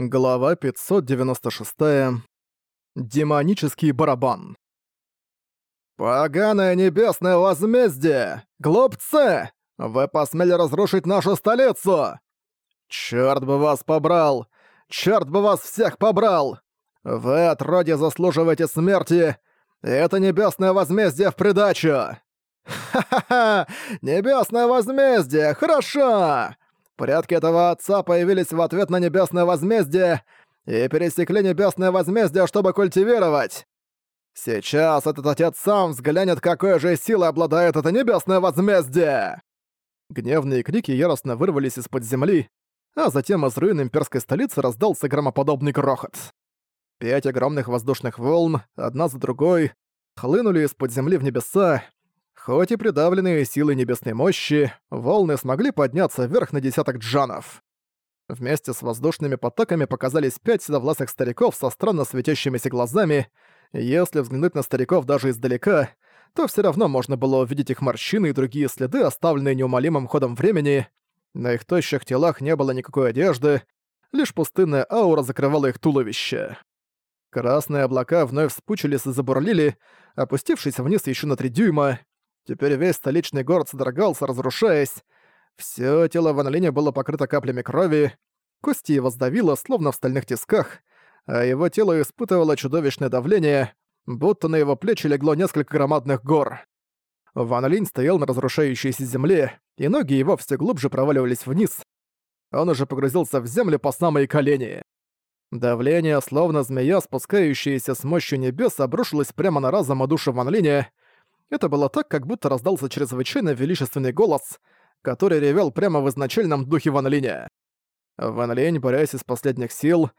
Глава 596. Демонический барабан. «Поганое небесное возмездие! Глупцы! Вы посмели разрушить нашу столицу! Чёрт бы вас побрал! Чёрт бы вас всех побрал! Вы, отродье, заслуживаете смерти! Это небесное возмездие в придачу! Ха-ха-ха! Небесное возмездие! Хорошо! Предки этого отца появились в ответ на небесное возмездие и пересекли небесное возмездие, чтобы культивировать. Сейчас этот отец сам взглянет, какой же силой обладает это небесное возмездие!» Гневные крики яростно вырвались из-под земли, а затем из руин имперской столицы раздался громоподобный грохот. Пять огромных воздушных волн, одна за другой, хлынули из-под земли в небеса, Хоть и придавленные силой небесной мощи, волны смогли подняться вверх на десяток джанов. Вместе с воздушными потоками показались пять седовласых стариков со странно светящимися глазами. Если взглянуть на стариков даже издалека, то все равно можно было увидеть их морщины и другие следы, оставленные неумолимым ходом времени. На их тощих телах не было никакой одежды, лишь пустынная аура закрывала их туловище. Красные облака вновь вспучились и забурлили, опустившись вниз еще на три дюйма. Теперь весь столичный город содрогался, разрушаясь. Всё тело Ван Линя было покрыто каплями крови, кости его сдавило, словно в стальных тисках, а его тело испытывало чудовищное давление, будто на его плечи легло несколько громадных гор. Ван Линь стоял на разрушающейся земле, и ноги его все глубже проваливались вниз. Он уже погрузился в землю по самые колени. Давление, словно змея, спускающаяся с мощью небес, обрушилось прямо на разум и душу Ван Линя, это было так, как будто раздался чрезвычайно величественный голос, который ревел прямо в изначальном духе Ван Линя. Ван Линь, борясь из последних сил,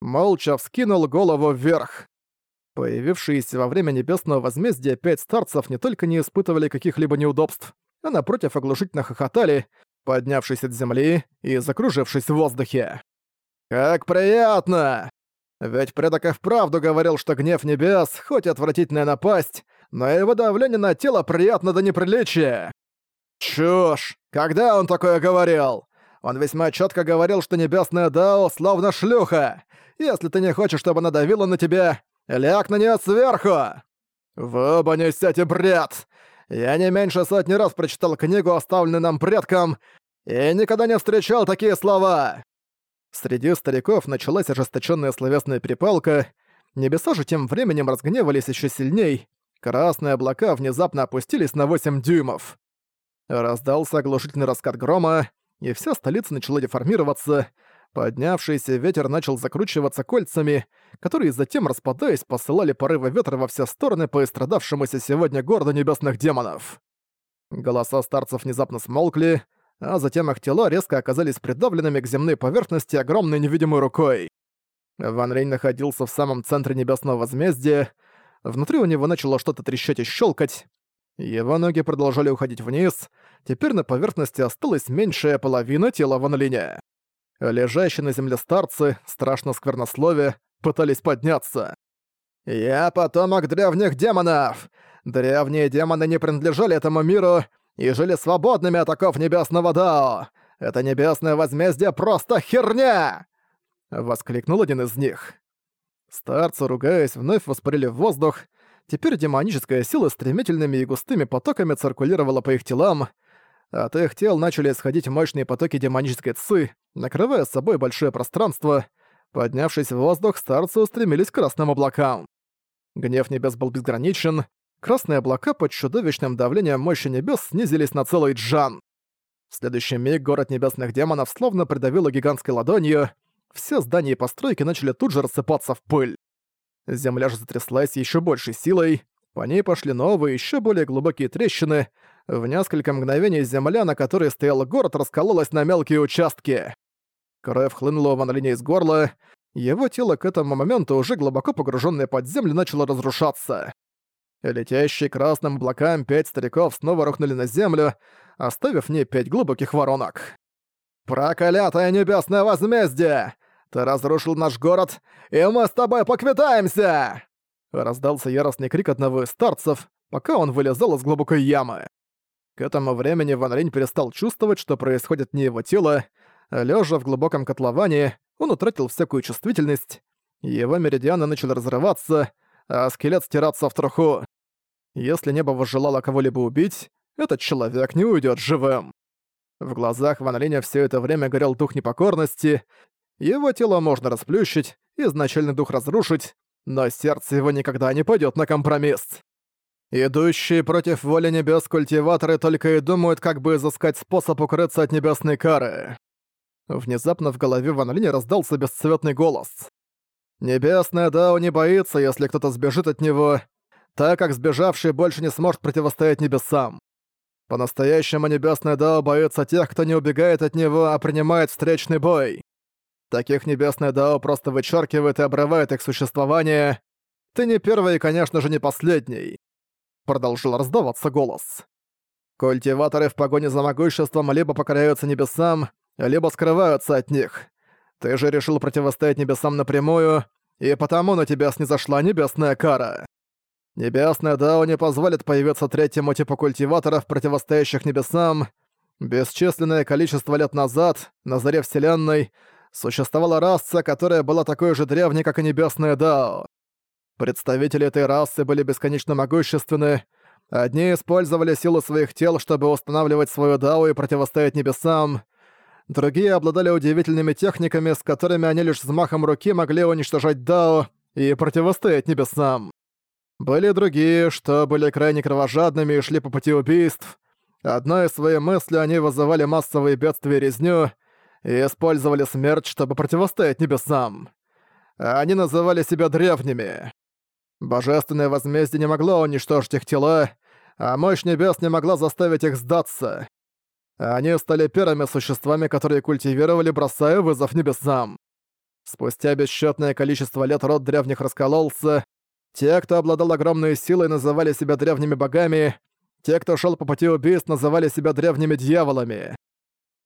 молча вскинул голову вверх. Появившиеся во время небесного возмездия пять старцев не только не испытывали каких-либо неудобств, а напротив оглушительно хохотали, поднявшись от земли и закружившись в воздухе. «Как приятно! Ведь предок и вправду говорил, что гнев небес, хоть отвратительная напасть, но его давление на тело приятно до неприличия. Чушь! Когда он такое говорил? Он весьма четко говорил, что небесная Дао словно шлюха. Если ты не хочешь, чтобы она давила на тебя, ляг на нее сверху. Вы оба несете бред. Я не меньше сотни раз прочитал книгу, оставленную нам предкам, и никогда не встречал такие слова. Среди стариков началась ожесточенная словесная перепалка, небеса же тем временем разгневались еще сильней, Красные облака внезапно опустились на 8 дюймов. Раздался оглушительный раскат грома, и вся столица начала деформироваться. Поднявшийся ветер начал закручиваться кольцами, которые затем, распадаясь, посылали порывы ветра во все стороны по истрадавшемуся сегодня городу небесных демонов. Голоса старцев внезапно смолкли, а затем их тела резко оказались придавленными к земной поверхности огромной невидимой рукой. Ван Рейн находился в самом центре небесного возмездия, Внутри у него начало что-то трещать и щелкать. Его ноги продолжали уходить вниз. Теперь на поверхности осталась меньшая половина тела Ван Линя. Лежащие на земле старцы, страшно сквернословие, пытались подняться. «Я потомок древних демонов! Древние демоны не принадлежали этому миру и жили свободными от оков небесного Дао! Это небесное возмездие просто херня!» Воскликнул один из них. Старцы, ругаясь, вновь воспарили в воздух. Теперь демоническая сила стремительными и густыми потоками циркулировала по их телам. От их тел начали исходить мощные потоки демонической ци, накрывая с собой большое пространство. Поднявшись в воздух, старцы устремились к красным облакам. Гнев небес был безграничен. Красные облака под чудовищным давлением мощи небес снизились на целый джан. В следующий миг город небесных демонов словно придавило гигантской ладонью, все здания и постройки начали тут же рассыпаться в пыль. Земля же затряслась еще большей силой, по ней пошли новые, еще более глубокие трещины, в несколько мгновений земля, на которой стоял город, раскололась на мелкие участки. Кровь хлынула у Ван Линя из горла, его тело к этому моменту, уже глубоко погруженное под землю, начало разрушаться. Летящие красным облакам пять стариков снова рухнули на землю, оставив в ней пять глубоких воронок. «Проклятое небесное возмездие! Ты разрушил наш город, и мы с тобой поквитаемся!» Раздался яростный крик одного из старцев, пока он вылезал из глубокой ямы. К этому времени Ван Линь перестал чувствовать, что происходит не его тело. Лежа в глубоком котловане, он утратил всякую чувствительность, его меридианы начали разрываться, а скелет стираться в труху. Если небо возжелало кого-либо убить, этот человек не уйдет живым. В глазах Ван Линя все это время горел дух непокорности, его тело можно расплющить, изначальный дух разрушить, но сердце его никогда не пойдет на компромисс. Идущие против воли небес культиваторы только и думают, как бы изыскать способ укрыться от небесной кары. Внезапно в голове Ван Линя раздался бесцветный голос. Небесная Дао не боится, если кто-то сбежит от него, так как сбежавший больше не сможет противостоять небесам. По-настоящему Небесная Дао боится тех, кто не убегает от него, а принимает встречный бой. Таких Небесная Дао просто вычеркивает и обрывает их существование. Ты не первый и, конечно же, не последний. Продолжил раздаваться голос. Культиваторы в погоне за могуществом либо покоряются небесам, либо скрываются от них. Ты же решил противостоять небесам напрямую, и потому на тебя снизошла небесная кара. Небесная Дао не позволит появиться третьему типу культиваторов, противостоящих небесам. Бесчисленное количество лет назад, на заре Вселенной, существовала раса, которая была такой же древней, как и Небесная Дао. Представители этой расы были бесконечно могущественны, Одни использовали силу своих тел, чтобы устанавливать свою Дао и противостоять небесам, Другие обладали удивительными техниками, с которыми они лишь взмахом руки могли уничтожать Дао и противостоять небесам. Были другие, что были крайне кровожадными и шли по пути убийств. Одной своей мыслью они вызывали массовые бедствия и резню и использовали смерть, чтобы противостоять небесам. Они называли себя древними. Божественное возмездие не могло уничтожить их тела, а мощь небес не могла заставить их сдаться. Они стали первыми существами, которые культивировали, бросая вызов небесам. Спустя бесчетное количество лет род древних раскололся. Те, кто обладал огромной силой, называли себя древними богами. Те, кто шел по пути убийств, называли себя древними дьяволами.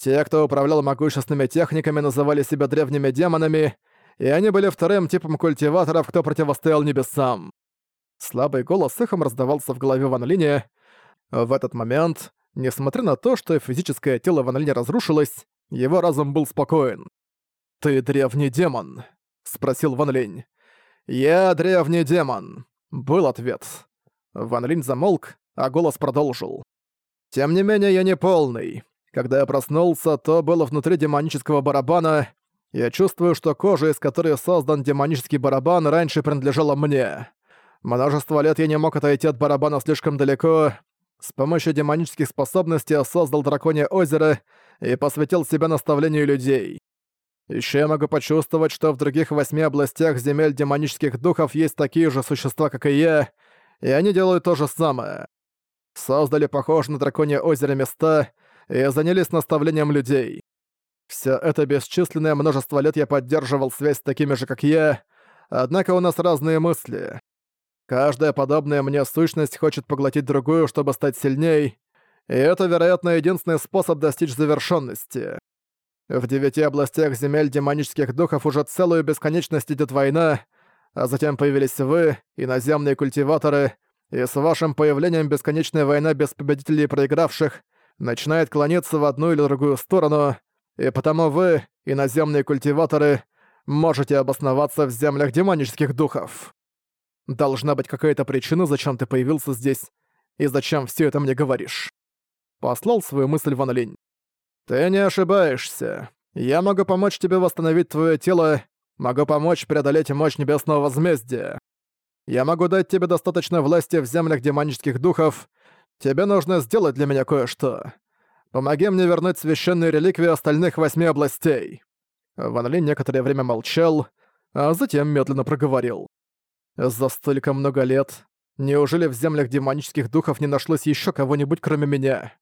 Те, кто управлял могущественными техниками, называли себя древними демонами, и они были вторым типом культиваторов, кто противостоял небесам. Слабый голос эхом раздавался в голове Ван Линя. В этот момент Несмотря на то, что физическое тело Ван Линя разрушилось, его разум был спокоен. «Ты древний демон?» — спросил Ван Линь. «Я древний демон», — был ответ. Ван Линь замолк, а голос продолжил. «Тем не менее, я не полный. Когда я проснулся, то было внутри демонического барабана. Я чувствую, что кожа, из которой создан демонический барабан, раньше принадлежала мне. Множество лет я не мог отойти от барабана слишком далеко, с помощью демонических способностей создал драконье озеро и посвятил себя наставлению людей. Еще я могу почувствовать, что в других восьми областях земель демонических духов есть такие же существа, как и я, и они делают то же самое. Создали похожие на драконье озеро места и занялись наставлением людей. Все это бесчисленное множество лет я поддерживал связь с такими же, как я, однако у нас разные мысли. Каждая подобная мне сущность хочет поглотить другую, чтобы стать сильней, и это, вероятно, единственный способ достичь завершенности. В девяти областях земель демонических духов уже целую бесконечность идет война, а затем появились вы, иноземные культиваторы, и с вашим появлением бесконечная война без победителей и проигравших начинает клониться в одну или другую сторону, и потому вы, иноземные культиваторы, можете обосноваться в землях демонических духов. Должна быть какая-то причина, зачем ты появился здесь, и зачем все это мне говоришь. Послал свою мысль Ван Линь. Ты не ошибаешься. Я могу помочь тебе восстановить твое тело, могу помочь преодолеть мощь небесного возмездия. Я могу дать тебе достаточно власти в землях демонических духов. Тебе нужно сделать для меня кое-что. Помоги мне вернуть священные реликвии остальных восьми областей». Ван Линь некоторое время молчал, а затем медленно проговорил. За столько много лет. Неужели в землях демонических духов не нашлось еще кого-нибудь, кроме меня?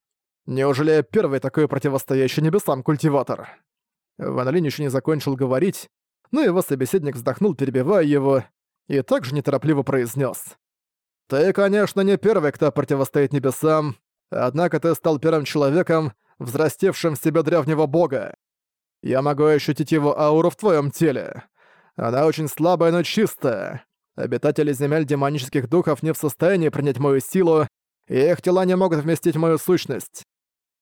Неужели я первый такой противостоящий небесам культиватор? Ван Линь еще не закончил говорить, но его собеседник вздохнул, перебивая его, и также неторопливо произнес: «Ты, конечно, не первый, кто противостоит небесам, однако ты стал первым человеком, взрастевшим в себе древнего бога. Я могу ощутить его ауру в твоем теле. Она очень слабая, но чистая. Обитатели земель демонических духов не в состоянии принять мою силу, и их тела не могут вместить мою сущность.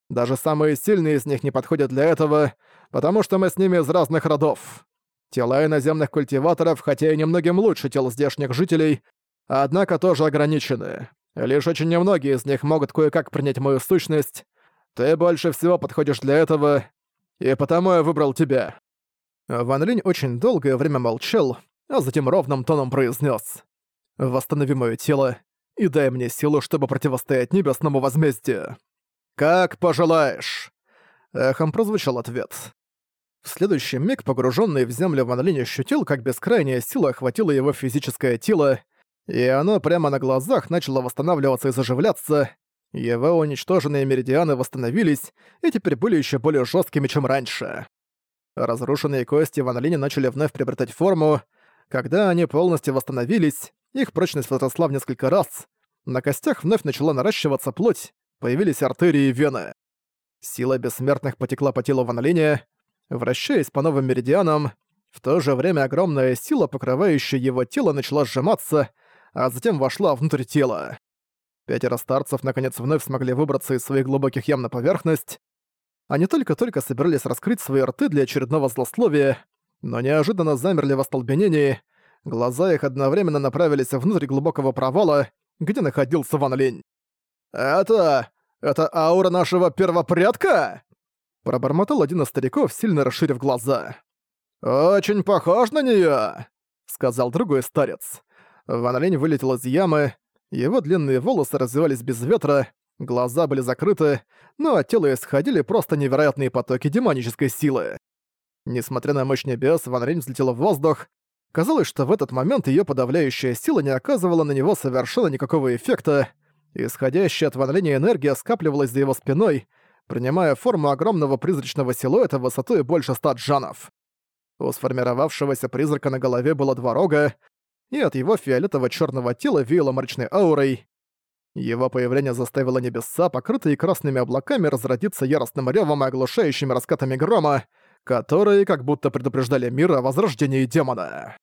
Даже самые сильные из них не подходят для этого, потому что мы с ними из разных родов. Тела иноземных культиваторов, хотя и немногим лучше тел здешних жителей, однако тоже ограничены. Лишь очень немногие из них могут кое-как принять мою сущность. Ты больше всего подходишь для этого, и потому я выбрал тебя». Ван Линь очень долгое время молчал, а затем ровным тоном произнес: «Восстанови моё тело и дай мне силу, чтобы противостоять небесному возмездию». «Как пожелаешь!» Эхом прозвучал ответ. В следующий миг погруженный в землю Ван Линь ощутил, как бескрайняя сила охватила его физическое тело, и оно прямо на глазах начало восстанавливаться и заживляться. Его уничтоженные меридианы восстановились и теперь были еще более жесткими, чем раньше. Разрушенные кости Ван Линя начали вновь приобретать форму. Когда они полностью восстановились, их прочность возросла в несколько раз. На костях вновь начала наращиваться плоть, появились артерии и вены. Сила бессмертных потекла по телу Ван вращаясь по новым меридианам. В то же время огромная сила, покрывающая его тело, начала сжиматься, а затем вошла внутрь тела. Пятеро старцев наконец вновь смогли выбраться из своих глубоких ям на поверхность. Они только-только собирались раскрыть свои рты для очередного злословия, но неожиданно замерли в остолбенении. Глаза их одновременно направились внутрь глубокого провала, где находился Ван Линь. «Это... это аура нашего первопредка?» Пробормотал один из стариков, сильно расширив глаза. «Очень похож на неё!» — сказал другой старец. Ван вылетел из ямы, его длинные волосы развивались без ветра, глаза были закрыты, но от тела исходили просто невероятные потоки демонической силы. Несмотря на мощь небес, Ван Линь взлетела в воздух. Казалось, что в этот момент её подавляющая сила не оказывала на него совершенно никакого эффекта. Исходящая от Ван энергия скапливалась за его спиной, принимая форму огромного призрачного силуэта высотой больше ста джанов. У сформировавшегося призрака на голове было два рога, и от его фиолетово-чёрного тела веяло мрачной аурой. Его появление заставило небеса, покрытые красными облаками, разродиться яростным рёвом и оглушающими раскатами грома, которые как будто предупреждали мир о возрождении демона.